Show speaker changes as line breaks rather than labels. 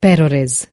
perores.